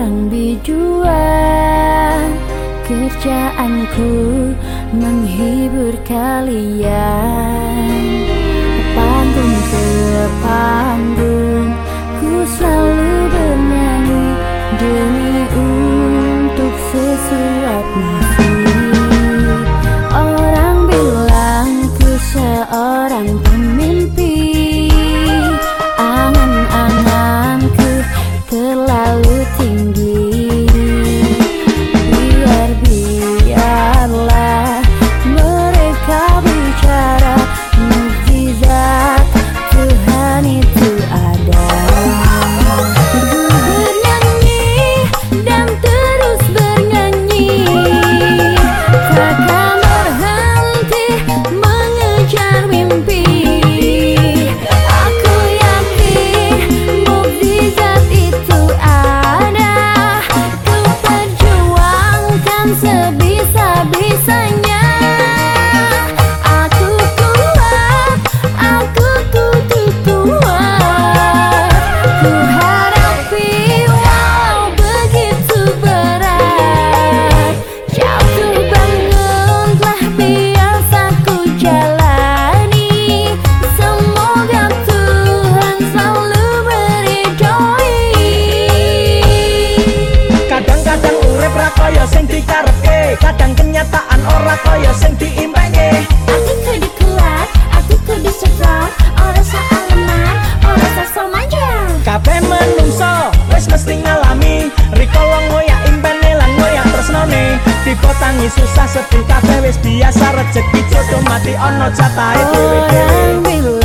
seorang biduan Kerjaanku menghibur kalian. Panggung ke panggung Ku selalu bernyanyi Demi untuk sesuap nasib Orang bilang ku seorang pemimpin kaya sing dikarepke, kadang kenyataan ora kaya sing diimpenge. Aku kudu kuat, aku kudu strong Ora salah lemah, ora sasa manja Kabeh menungso wis mesti ngalami rikala ngoyak impene lan ngoyak tresnane. Tiba tangi susah sedih kabeh wis biasa rezeki jodoh mati ana jatahe dhewe-dhewe.